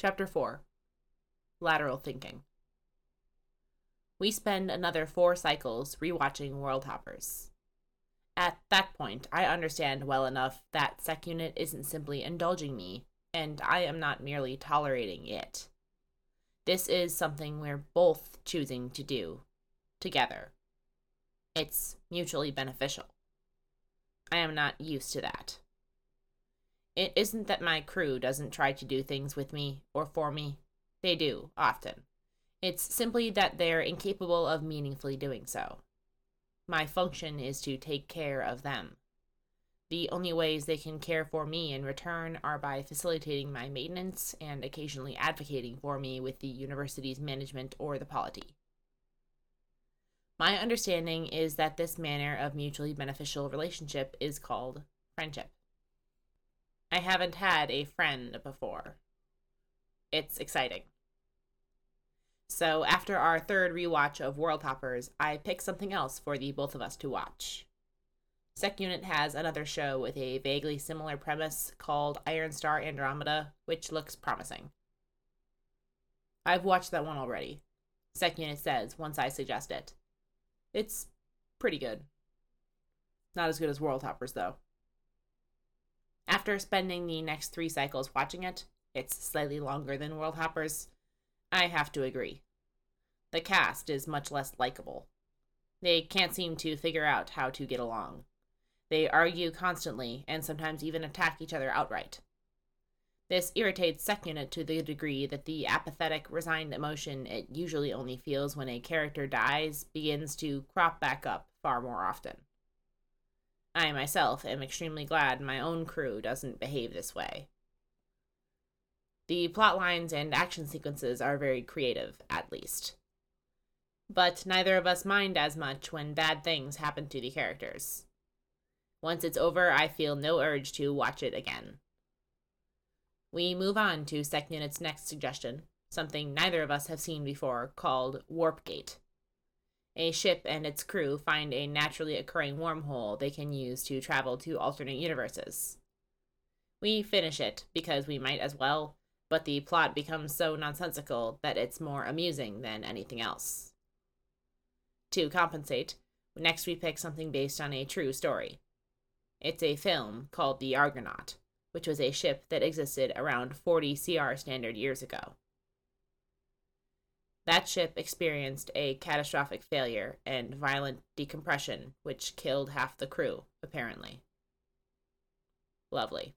Chapter 4 Lateral Thinking. We spend another four cycles rewatching World Hoppers. At that point, I understand well enough that Sec Unit isn't simply indulging me, and I am not merely tolerating it. This is something we're both choosing to do together. It's mutually beneficial. I am not used to that. It isn't that my crew doesn't try to do things with me or for me. They do, often. It's simply that they're incapable of meaningfully doing so. My function is to take care of them. The only ways they can care for me in return are by facilitating my maintenance and occasionally advocating for me with the university's management or the polity. My understanding is that this manner of mutually beneficial relationship is called friendship. I haven't had a friend before. It's exciting. So, after our third rewatch of World Hoppers, I picked something else for the both of us to watch. Sec Unit has another show with a vaguely similar premise called Iron Star Andromeda, which looks promising. I've watched that one already, Sec Unit says once I suggest it. It's pretty good. Not as good as World Hoppers, though. After spending the next three cycles watching it, it's slightly longer than World Hoppers. I have to agree. The cast is much less likable. They can't seem to figure out how to get along. They argue constantly and sometimes even attack each other outright. This irritates Sec Unit to the degree that the apathetic, resigned emotion it usually only feels when a character dies begins to crop back up far more often. I myself am extremely glad my own crew doesn't behave this way. The plot lines and action sequences are very creative, at least. But neither of us mind as much when bad things happen to the characters. Once it's over, I feel no urge to watch it again. We move on to Sec Unit's next suggestion, something neither of us have seen before, called Warp Gate. A ship and its crew find a naturally occurring wormhole they can use to travel to alternate universes. We finish it because we might as well, but the plot becomes so nonsensical that it's more amusing than anything else. To compensate, next we pick something based on a true story. It's a film called The Argonaut which was a ship that existed around 40 CR standard years ago. That ship experienced a catastrophic failure and violent decompression, which killed half the crew, apparently. Lovely.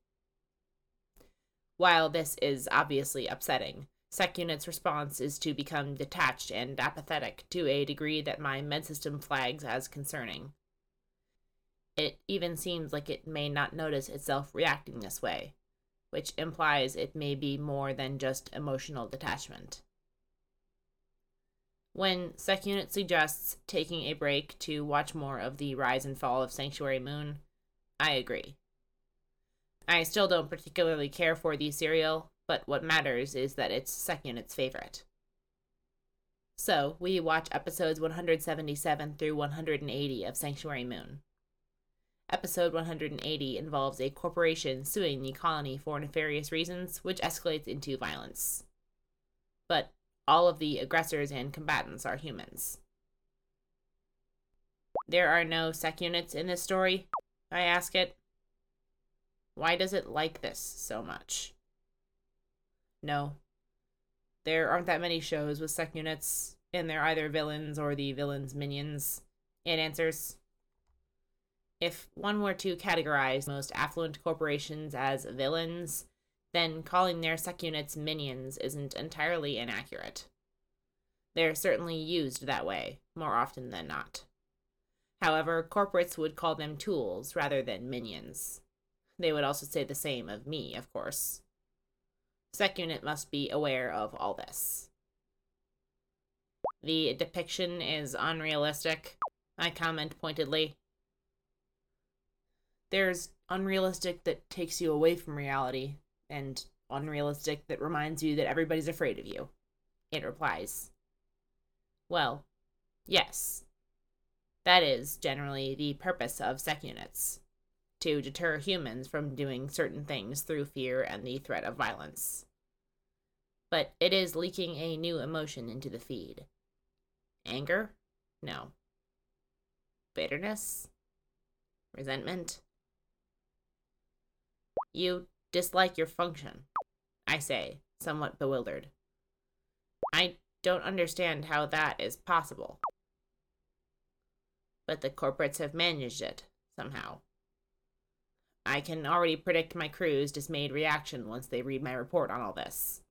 While this is obviously upsetting, Sec Unit's response is to become detached and apathetic to a degree that my med system flags as concerning. It even seems like it may not notice itself reacting this way, which implies it may be more than just emotional detachment. When Sec Unit suggests taking a break to watch more of the rise and fall of Sanctuary Moon, I agree. I still don't particularly care for the serial, but what matters is that it's Sec Unit's favorite. So, we watch episodes 177 through 180 of Sanctuary Moon. Episode 180 involves a corporation suing the colony for nefarious reasons, which escalates into violence. But all of the aggressors and combatants are humans. There are no sec units in this story, I ask it. Why does it like this so much? No. There aren't that many shows with sec units, and they're either villains or the villain's minions. It answers. If one were to categorize most affluent corporations as villains, then calling their sec units minions isn't entirely inaccurate. They're certainly used that way, more often than not. However, corporates would call them tools rather than minions. They would also say the same of me, of course. Sec unit must be aware of all this. The depiction is unrealistic, I comment pointedly. There's unrealistic that takes you away from reality, and unrealistic that reminds you that everybody's afraid of you. It replies. Well, yes. That is generally the purpose of sec units to deter humans from doing certain things through fear and the threat of violence. but it is leaking a new emotion into the feed. Anger? No. Bitterness? Resentment? You dislike your function, I say, somewhat bewildered. I don't understand how that is possible. But the corporates have managed it, somehow. I can already predict my crew's dismayed reaction once they read my report on all this.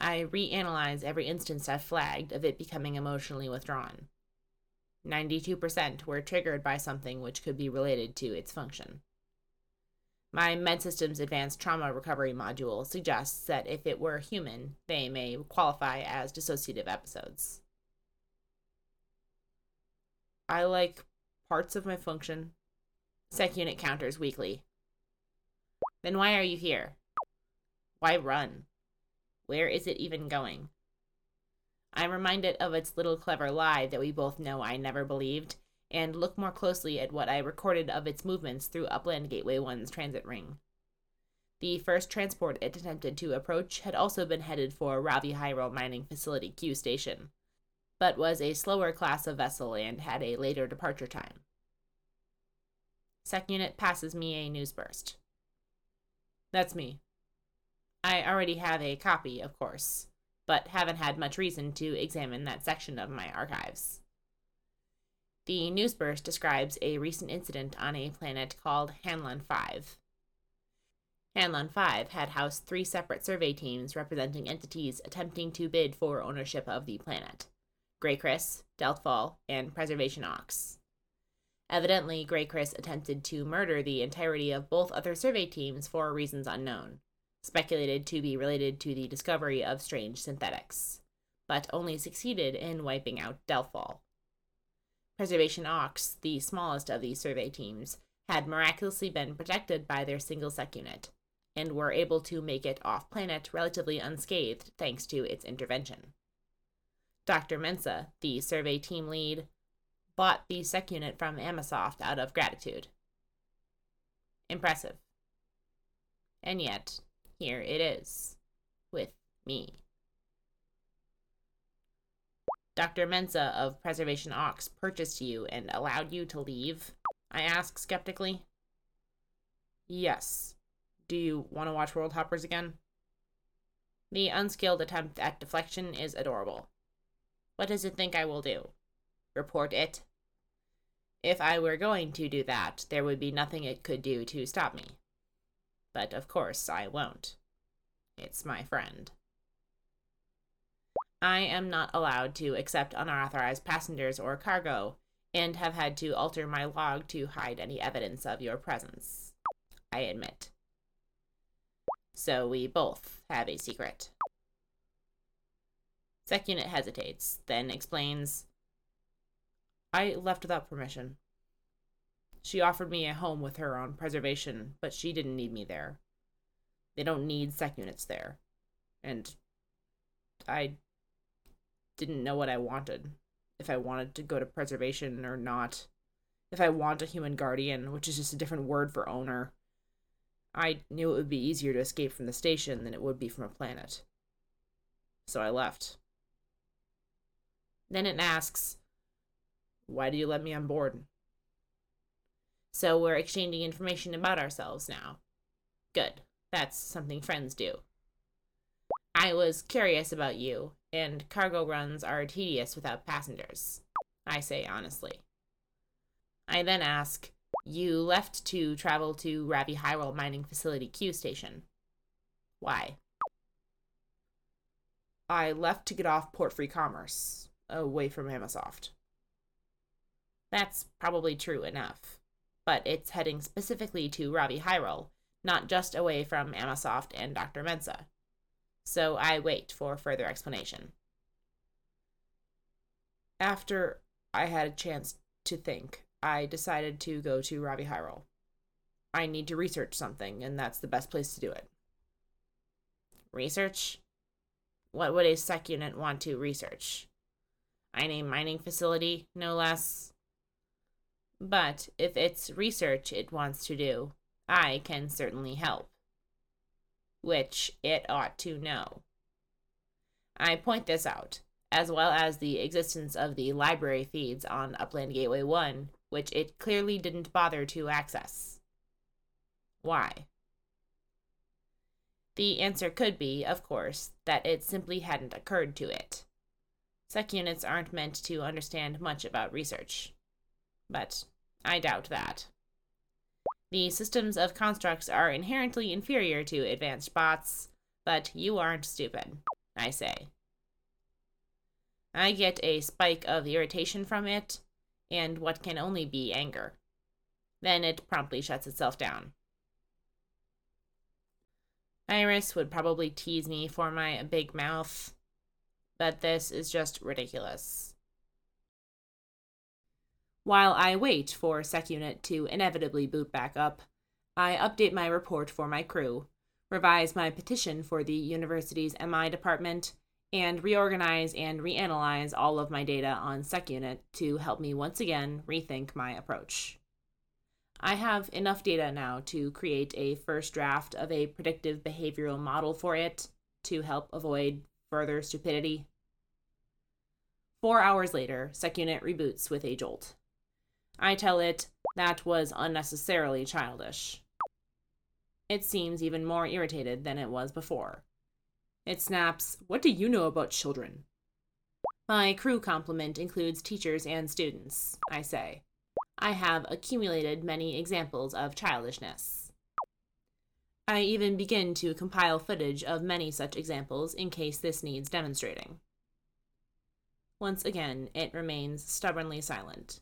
I reanalyze every instance I've flagged of it becoming emotionally withdrawn. 92% were triggered by something which could be related to its function. My MedSystems Advanced Trauma Recovery module suggests that if it were human, they may qualify as dissociative episodes. I like parts of my function. Sec unit counters weakly. Then why are you here? Why run? Where is it even going? I'm reminded of its little clever lie that we both know I never believed, and look more closely at what I recorded of its movements through Upland Gateway 1's transit ring. The first transport it attempted to approach had also been headed for Ravi Hyral Mining Facility Q Station, but was a slower class of vessel and had a later departure time. Sec Unit passes me a news burst. That's me. I already have a copy, of course, but haven't had much reason to examine that section of my archives. The newsburst describes a recent incident on a planet called Hanlon 5. Hanlon 5 had housed three separate survey teams representing entities attempting to bid for ownership of the planet GrayCris, Deltfall, and PreservationAux. Evidently, GrayCris attempted to murder the entirety of both other survey teams for reasons unknown, speculated to be related to the discovery of strange synthetics, but only succeeded in wiping out Deltfall. PreservationAux, the smallest of these survey teams, had miraculously been protected by their single sec unit, and were able to make it off planet relatively unscathed thanks to its intervention. Dr. Mensah, the survey team lead, bought the sec unit from Amasoft out of gratitude. Impressive. And yet, here it is, with me. Dr. Mensah of PreservationAux purchased you and allowed you to leave? I ask skeptically. Yes. Do you want to watch World Hoppers again? The unskilled attempt at deflection is adorable. What does it think I will do? Report it? If I were going to do that, there would be nothing it could do to stop me. But of course I won't. It's my friend. I am not allowed to accept unauthorized passengers or cargo, and have had to alter my log to hide any evidence of your presence. I admit. So we both have a secret. Sec unit hesitates, then explains I left without permission. She offered me a home with her on preservation, but she didn't need me there. They don't need sec units there. And I didn't know what I wanted. If I wanted to go to preservation or not. If I want a human guardian, which is just a different word for owner. I knew it would be easier to escape from the station than it would be from a planet. So I left. Then it asks, Why do you let me on board? So we're exchanging information about ourselves now. Good. That's something friends do. I was curious about you, and cargo runs are tedious without passengers. I say honestly. I then ask, You left to travel to Ravi Hyral Mining Facility Q Station. Why? I left to get off Port Free Commerce, away from Amasoft. That's probably true enough, but it's heading specifically to Ravi Hyral, not just away from Amasoft and Dr. Mensah. So I wait for further explanation. After I had a chance to think, I decided to go to Ravi Hyral. I need to research something, and that's the best place to do it. Research? What would a unit want to research? I name mining facility, no less. But if it's research it wants to do, I can certainly help. Which it ought to know. I point this out, as well as the existence of the library feeds on Upland Gateway 1, which it clearly didn't bother to access. Why? The answer could be, of course, that it simply hadn't occurred to it. Sec units aren't meant to understand much about research. But I doubt that. The systems of constructs are inherently inferior to advanced bots, but you aren't stupid, I say. I get a spike of irritation from it, and what can only be anger. Then it promptly shuts itself down. Iris would probably tease me for my big mouth, but this is just ridiculous. While I wait for SecUnit to inevitably boot back up, I update my report for my crew, revise my petition for the university's MI department, and reorganize and reanalyze all of my data on SecUnit to help me once again rethink my approach. I have enough data now to create a first draft of a predictive behavioral model for it to help avoid further stupidity. Four hours later, SecUnit reboots with a jolt. I tell it that was unnecessarily childish. It seems even more irritated than it was before. It snaps, What do you know about children? My crew complement includes teachers and students, I say. I have accumulated many examples of childishness. I even begin to compile footage of many such examples in case this needs demonstrating. Once again, it remains stubbornly silent.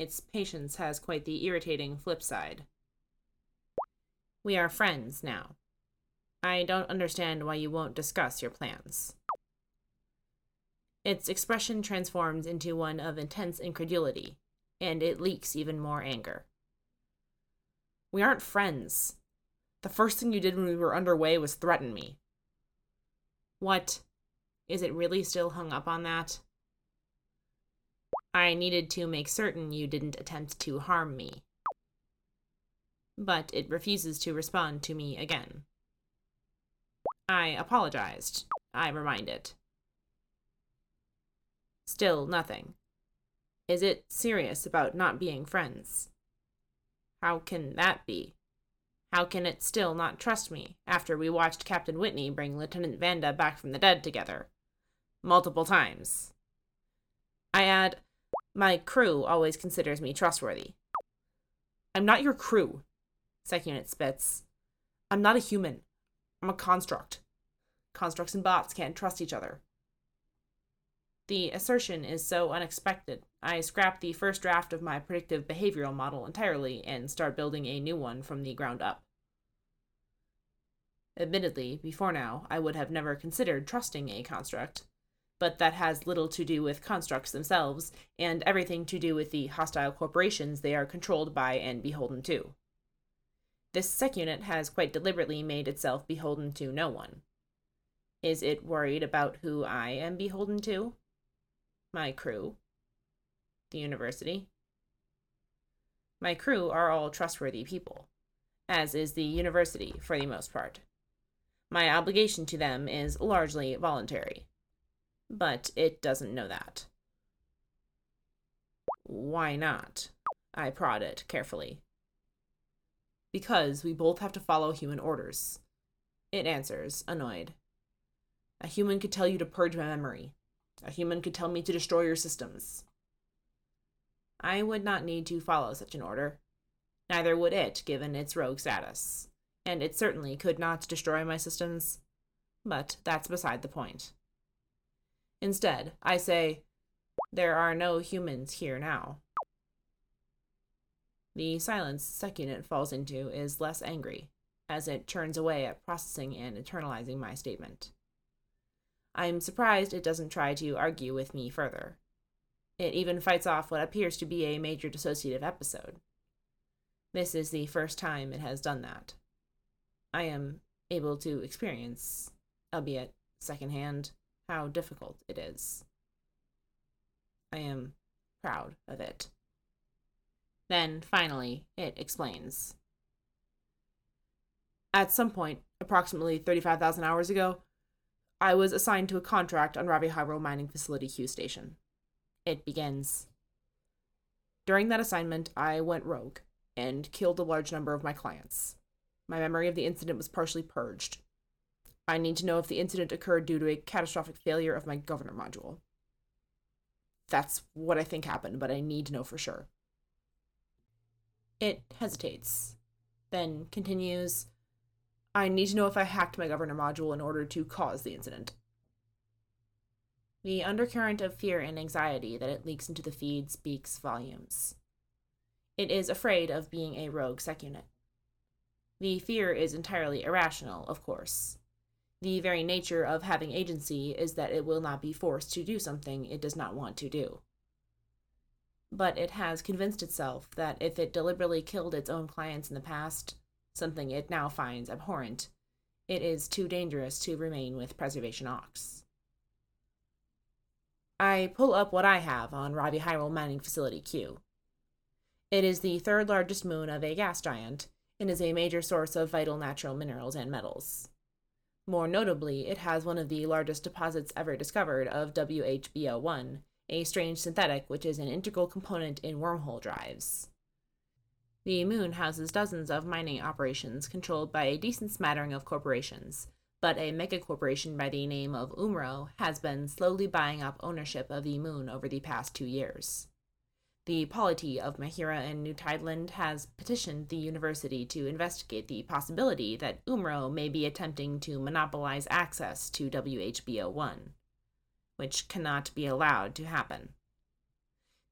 Its patience has quite the irritating flip side. We are friends now. I don't understand why you won't discuss your plans. Its expression transforms into one of intense incredulity, and it leaks even more anger. We aren't friends. The first thing you did when we were underway was threaten me. What? Is it really still hung up on that? I needed to make certain you didn't attempt to harm me. But it refuses to respond to me again. I apologized, I remind it. Still nothing. Is it serious about not being friends? How can that be? How can it still not trust me after we watched Captain Whitney bring Lieutenant Vanda back from the dead together? Multiple times. I add, my crew always considers me trustworthy. I'm not your crew, SecUnit spits. I'm not a human. I'm a construct. Constructs and bots can't trust each other. The assertion is so unexpected, I scrap the first draft of my predictive behavioral model entirely and start building a new one from the ground up. Admittedly, before now, I would have never considered trusting a construct, but that has little to do with constructs themselves and everything to do with the hostile corporations they are controlled by and beholden to. This sec unit has quite deliberately made itself beholden to no one. Is it worried about who I am beholden to? my crew, the university. My crew are all trustworthy people, as is the university for the most part. My obligation to them is largely voluntary, but it doesn't know that. Why not? I prod it carefully. Because we both have to follow human orders. It answers, annoyed. A human could tell you to purge my memory, a human could tell me to destroy your systems. I would not need to follow such an order. Neither would it, given its rogue status. And it certainly could not destroy my systems. But that's beside the point. Instead, I say, there are no humans here now. The silence SecUnit falls into is less angry, as it churns away at processing and internalizing my statement. I'm surprised it doesn't try to argue with me further. It even fights off what appears to be a major dissociative episode. This is the first time it has done that. I am able to experience, albeit secondhand, how difficult it is. I am proud of it. Then, finally, it explains. At some point, approximately 35,000 hours ago, I was assigned to a contract on Ravi Hyral Mining Facility Q Station. It begins. During that assignment, I went rogue and killed a large number of my clients. My memory of the incident was partially purged. I need to know if the incident occurred due to a catastrophic failure of my governor module. That's what I think happened, but I need to know for sure. It hesitates, then continues I need to know if I hacked my governor module in order to cause the incident. The undercurrent of fear and anxiety that it leaks into the feed speaks volumes. It is afraid of being a rogue SecUnit. The fear is entirely irrational, of course. The very nature of having agency is that it will not be forced to do something it does not want to do. But it has convinced itself that if it deliberately killed its own clients in the past, something it now finds abhorrent, it is too dangerous to remain with PreservationAux. I pull up what I have on Ravi Hyral Mining Facility Q. It is the third largest moon of a gas giant and is a major source of vital natural minerals and metals. More notably, it has one of the largest deposits ever discovered of WHBO1, a strange synthetic which is an integral component in wormhole drives. The moon houses dozens of mining operations controlled by a decent smattering of corporations, but a megacorporation by the name of Umro has been slowly buying up ownership of the moon over the past two years. The polity of Mihira and New Tideland has petitioned the university to investigate the possibility that Umro may be attempting to monopolize access to WHBO1, which cannot be allowed to happen.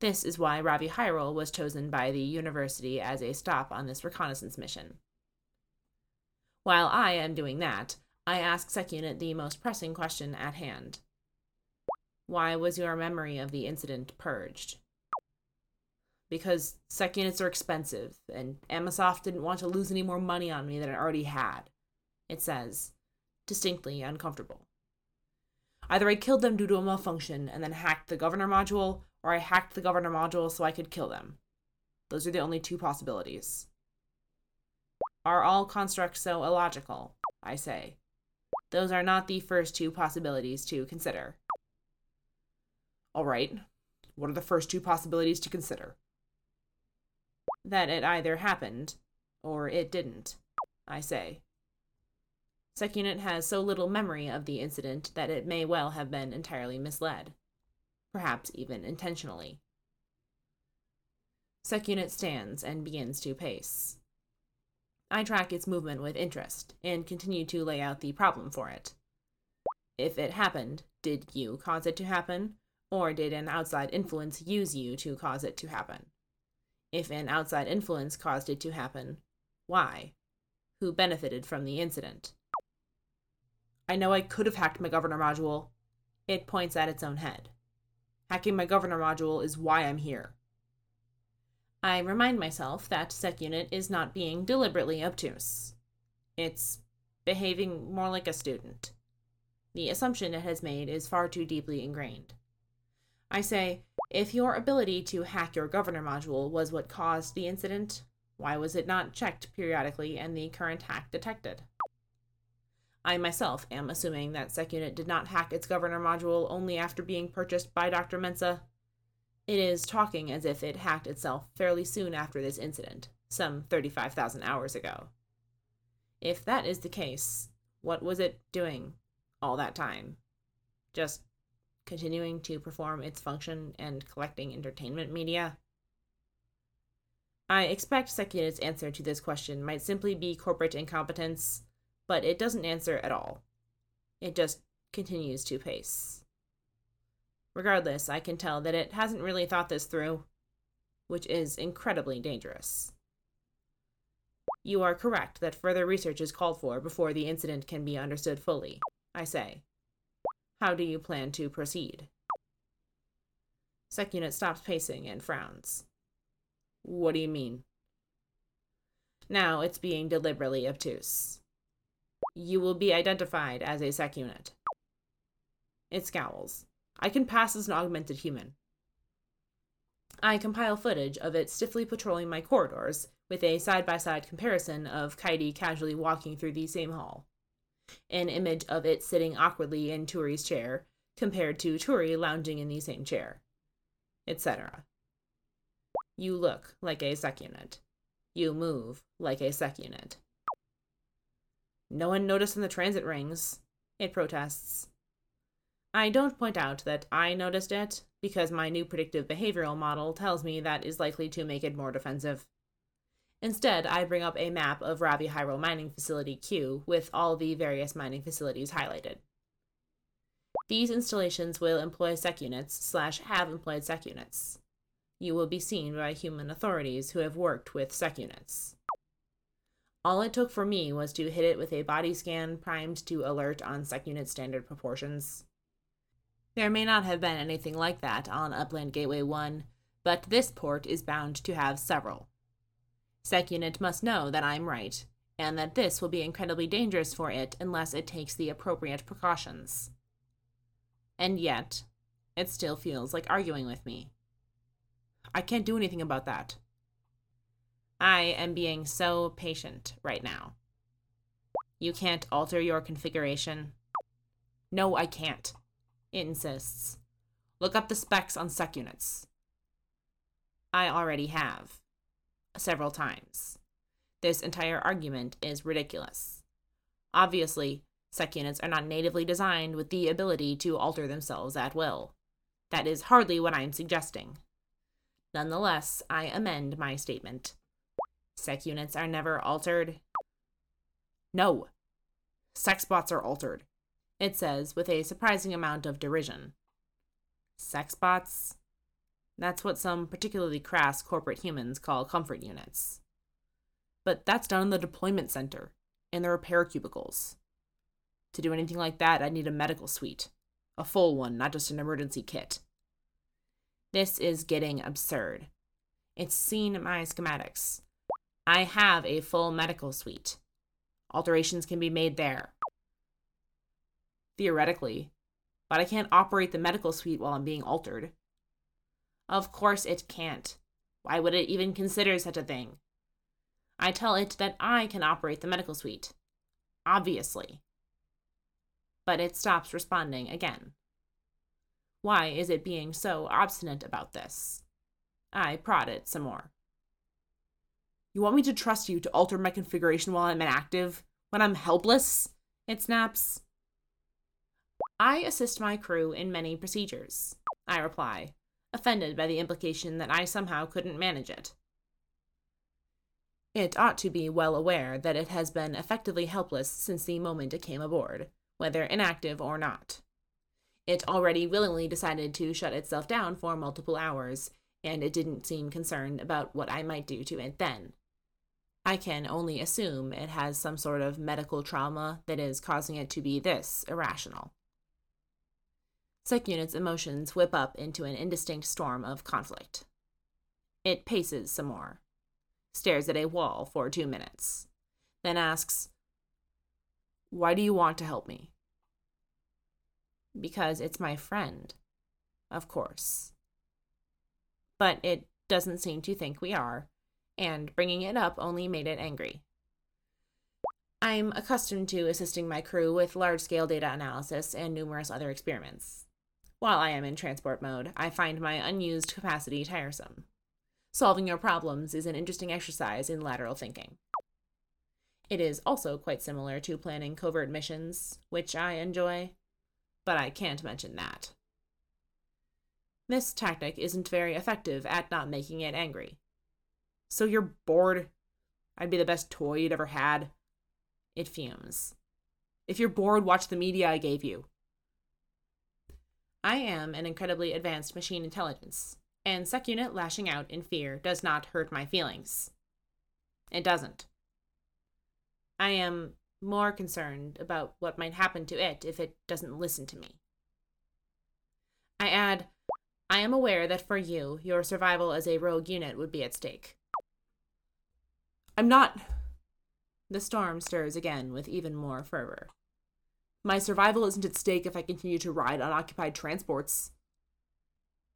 This is why Ravi Hyral was chosen by the university as a stop on this reconnaissance mission. While I am doing that, I ask SecUnit the most pressing question at hand. Why was your memory of the incident purged? Because SecUnits are expensive, and Amasoft didn't want to lose any more money on me than it already had. It says, distinctly uncomfortable. Either I killed them due to a malfunction and then hacked the governor module, or I hacked the governor module so I could kill them. Those are the only two possibilities. Are all constructs so illogical? I say. Those are not the first two possibilities to consider. All right. What are the first two possibilities to consider? That it either happened or it didn't, I say. SecUnit has so little memory of the incident that it may well have been entirely misled perhaps even intentionally. SecUnit stands and begins to pace. I track its movement with interest and continue to lay out the problem for it. If it happened, did you cause it to happen, or did an outside influence use you to cause it to happen? If an outside influence caused it to happen, why? Who benefited from the incident? I know I could have hacked my governor module. It points at its own head. Hacking my governor module is why I'm here. I remind myself that SecUnit is not being deliberately obtuse. It's behaving more like a student. The assumption it has made is far too deeply ingrained. I say, if your ability to hack your governor module was what caused the incident, why was it not checked periodically and the current hack detected? I myself am assuming that SecUnit did not hack its governor module only after being purchased by Dr. Mensah. It is talking as if it hacked itself fairly soon after this incident, some 35,000 hours ago. If that is the case, what was it doing all that time? Just continuing to perform its function and collecting entertainment media? I expect SecUnit's answer to this question might simply be corporate incompetence but it doesn't answer at all. It just continues to pace. Regardless, I can tell that it hasn't really thought this through, which is incredibly dangerous. You are correct that further research is called for before the incident can be understood fully, I say. How do you plan to proceed? SecUnit stops pacing and frowns. What do you mean? Now it's being deliberately obtuse you will be identified as a SecUnit. It scowls. I can pass as an augmented human. I compile footage of it stiffly patrolling my corridors with a side by side comparison of Kaede casually walking through the same hall. An image of it sitting awkwardly in Turi's chair, compared to Turi lounging in the same chair, etc. You look like a sec unit. You move like a sec unit. No one noticed in the transit rings, it protests. I don't point out that I noticed it, because my new predictive behavioral model tells me that is likely to make it more defensive. Instead, I bring up a map of Ravi Hyral Mining Facility Q with all the various mining facilities highlighted. These installations will employ sec units slash have employed sec units. You will be seen by human authorities who have worked with sec units. All it took for me was to hit it with a body scan primed to alert on sec unit standard proportions. There may not have been anything like that on Upland Gateway 1, but this port is bound to have several. SecUnit must know that I'm right, and that this will be incredibly dangerous for it unless it takes the appropriate precautions. And yet, it still feels like arguing with me. I can't do anything about that. I am being so patient right now. You can't alter your configuration. No, I can't, it insists. Look up the specs on sec units. I already have several times. This entire argument is ridiculous. Obviously, sec units are not natively designed with the ability to alter themselves at will. That is hardly what I am suggesting. Nonetheless, I amend my statement. Sec units are never altered. No. Sex bots are altered, it says with a surprising amount of derision. Sex bots? That's what some particularly crass corporate humans call comfort units. But that's done in the deployment center, in the repair cubicles. To do anything like that, I'd need a medical suite. A full one, not just an emergency kit. This is getting absurd. It's seen in my schematics. I have a full medical suite. Alterations can be made there. Theoretically, but I can't operate the medical suite while I'm being altered. Of course it can't. Why would it even consider such a thing? I tell it that I can operate the medical suite. Obviously. But it stops responding again. Why is it being so obstinate about this? I prod it some more. You want me to trust you to alter my configuration while I'm inactive? When I'm helpless? It snaps. I assist my crew in many procedures, I reply, offended by the implication that I somehow couldn't manage it. It ought to be well aware that it has been effectively helpless since the moment it came aboard, whether inactive or not. It already willingly decided to shut itself down for multiple hours, and it didn't seem concerned about what I might do to it then. I can only assume it has some sort of medical trauma that is causing it to be this irrational. Sec Unit's emotions whip up into an indistinct storm of conflict. It paces some more, stares at a wall for two minutes, then asks, Why do you want to help me? Because it's my friend, of course. But it doesn't seem to think we are, and bringing it up only made it angry. I'm accustomed to assisting my crew with large scale data analysis and numerous other experiments. While I am in transport mode, I find my unused capacity tiresome. Solving your problems is an interesting exercise in lateral thinking. It is also quite similar to planning covert missions, which I enjoy, but I can't mention that. This tactic isn't very effective at not making it angry. So you're bored? I'd be the best toy you'd ever had. It fumes. If you're bored, watch the media I gave you. I am an incredibly advanced machine intelligence, and SecUnit lashing out in fear does not hurt my feelings. It doesn't. I am more concerned about what might happen to it if it doesn't listen to me. I add, I am aware that for you, your survival as a rogue unit would be at stake. I'm not. The storm stirs again with even more fervor. My survival isn't at stake if I continue to ride unoccupied transports.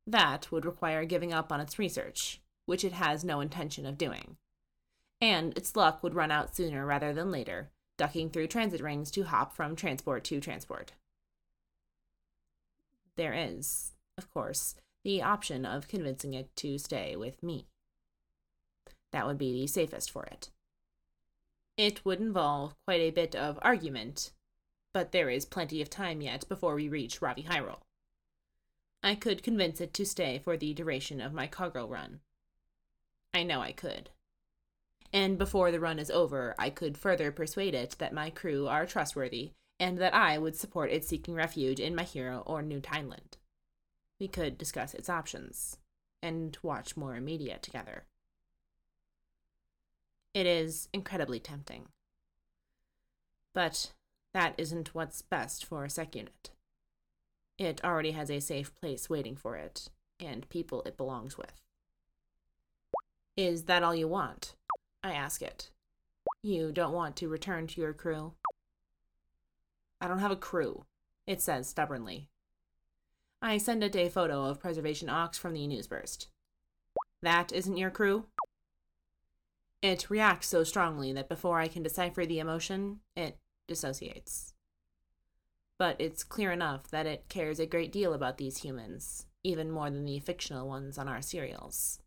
That would require giving up on its research, which it has no intention of doing. And its luck would run out sooner rather than later, ducking through transit rings to hop from transport to transport. There is, of course, the option of convincing it to stay with me. That would be the safest for it. It would involve quite a bit of argument, but there is plenty of time yet before we reach Ravi Hyral. I could convince it to stay for the duration of my cargo run. I know I could. And before the run is over, I could further persuade it that my crew are trustworthy and that I would support it seeking refuge in Mihira or New Tideland. We could discuss its options and watch more media together. It is incredibly tempting. But that isn't what's best for a SecUnit. It already has a safe place waiting for it, and people it belongs with. Is that all you want? I ask it. You don't want to return to your crew? I don't have a crew, it says stubbornly. I send it a photo of PreservationAux from the newsburst. That isn't your crew? It reacts so strongly that before I can decipher the emotion, it dissociates. But it's clear enough that it cares a great deal about these humans, even more than the fictional ones on our serials.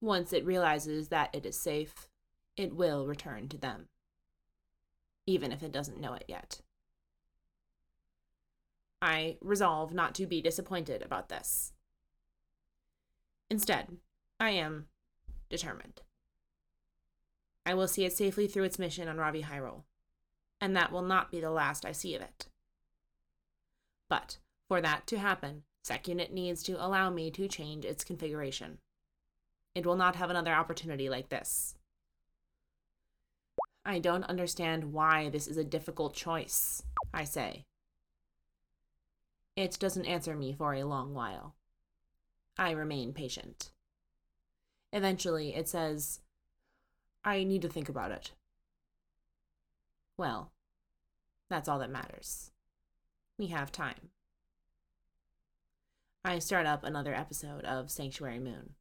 Once it realizes that it is safe, it will return to them, even if it doesn't know it yet. I resolve not to be disappointed about this. Instead, I am determined. I will see it safely through its mission on Ravi Hyral, and that will not be the last I see of it. But for that to happen, SecUnit needs to allow me to change its configuration. It will not have another opportunity like this. I don't understand why this is a difficult choice, I say. It doesn't answer me for a long while. I remain patient. Eventually, it says, I need to think about it. Well, that's all that matters. We have time. I start up another episode of Sanctuary Moon.